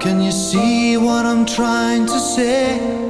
Can you see what I'm trying to say?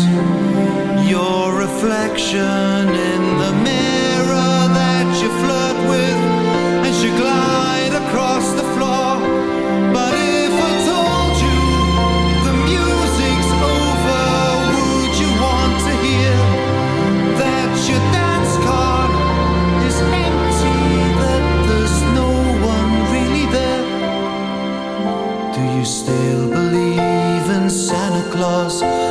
Your reflection in the mirror that you flirt with as you glide across the floor. But if I told you the music's over, would you want to hear that your dance card is empty, that there's no one really there? Do you still believe in Santa Claus?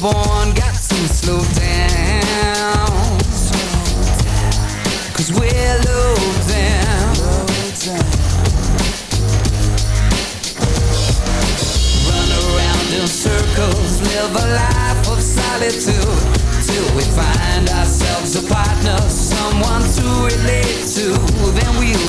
born. Got to slow down, cause we're low down. Run around in circles, live a life of solitude. Till we find ourselves a partner, someone to relate to. Then we'll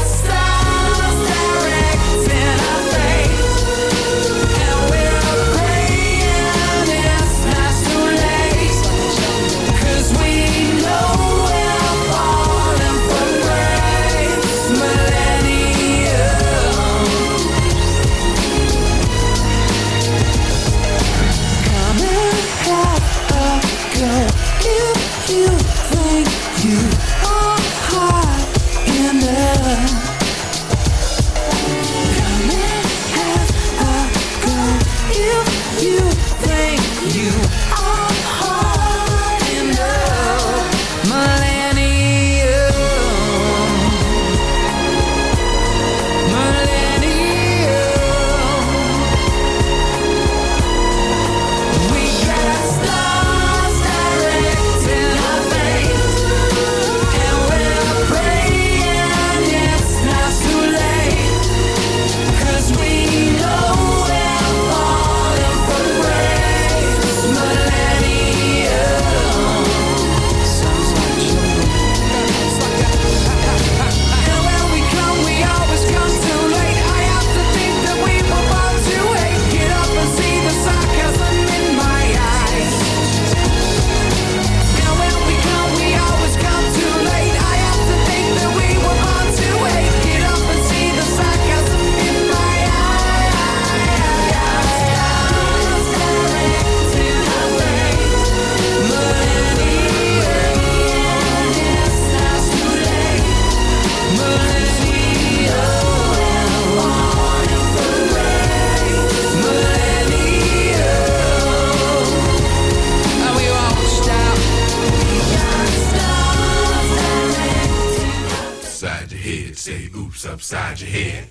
upside your head.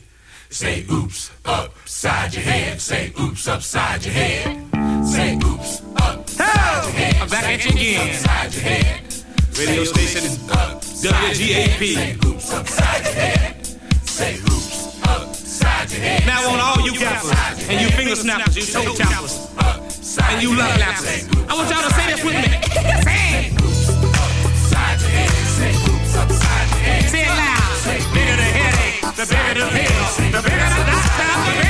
Say oops upside your head. Say oops upside your head. Say oops upside your head. I'm back at you again. Radio station WGAP. the bigger the pill, the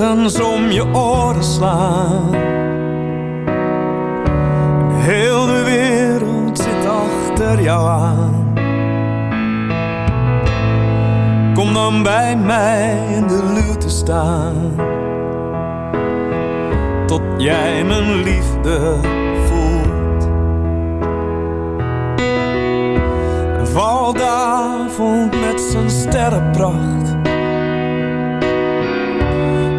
Om je oren slaan. Heel de wereld zit achter jou aan. Kom dan bij mij in de luwte staan. Tot jij mijn liefde voelt. Valt de avond met zijn sterrenpracht.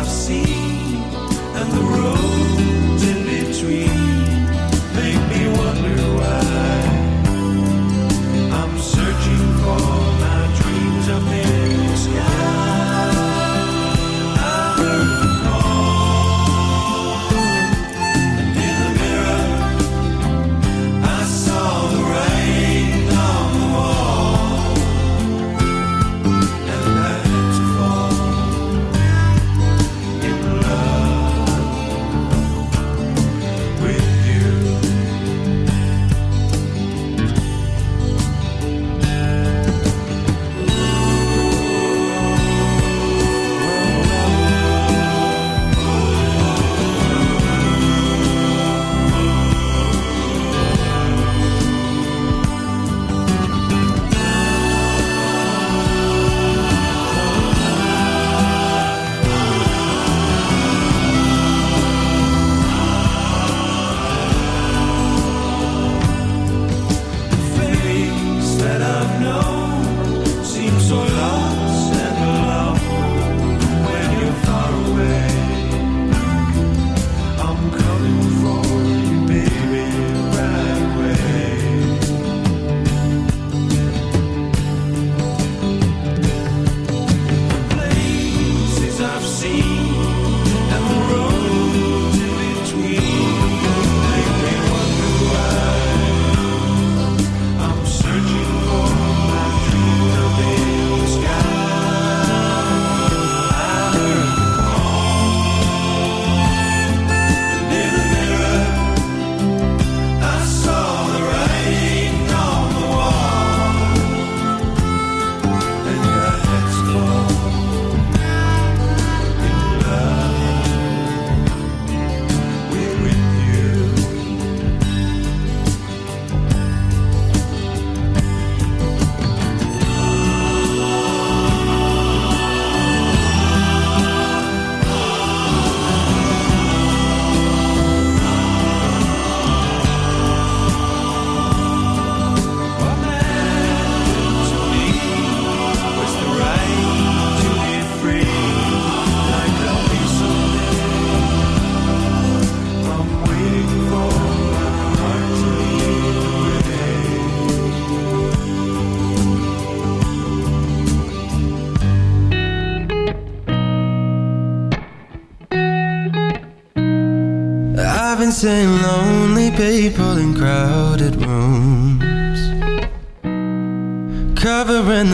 I've seen.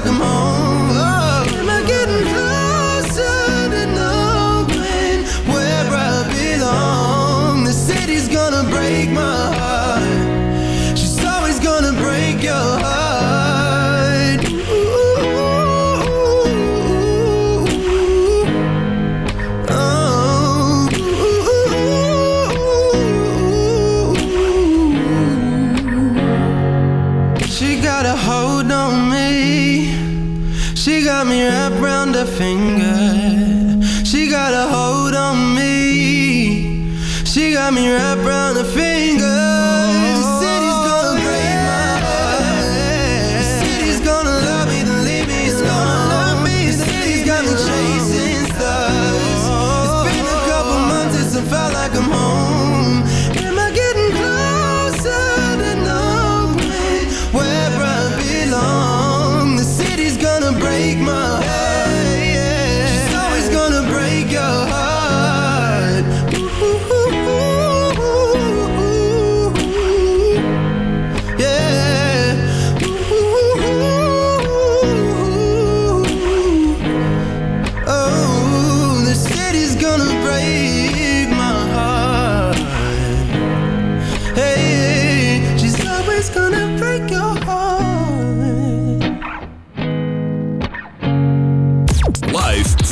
like I'm home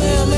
overwhelming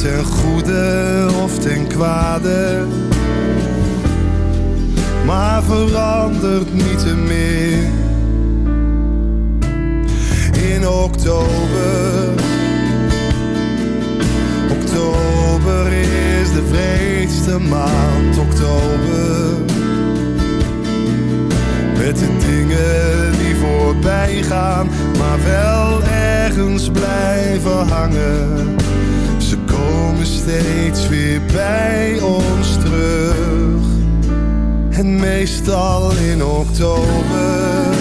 ten goede of ten kwade. Maar verandert niet meer. In oktober, oktober is de vreedste maand. Oktober, met de dingen die voorbij gaan, maar wel ergens blijven hangen Steeds weer bij ons terug. En meestal in oktober.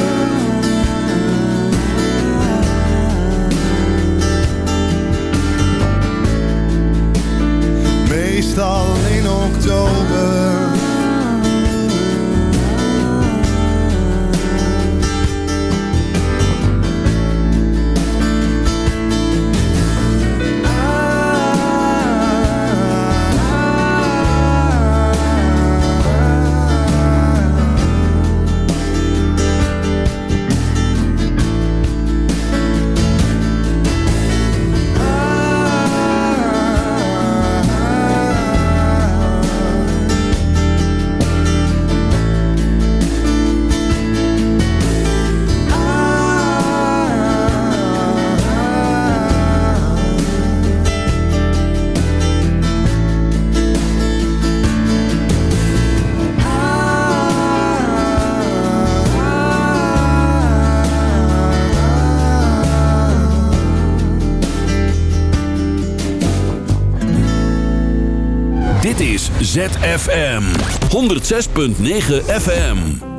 meestal in oktober. ZFM 106.9 FM.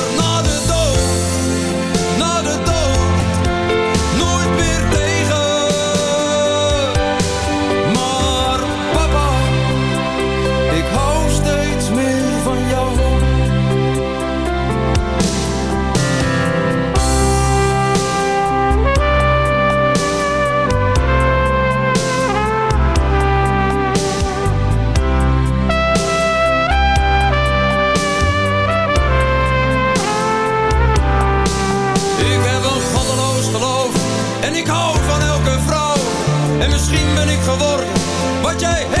Jai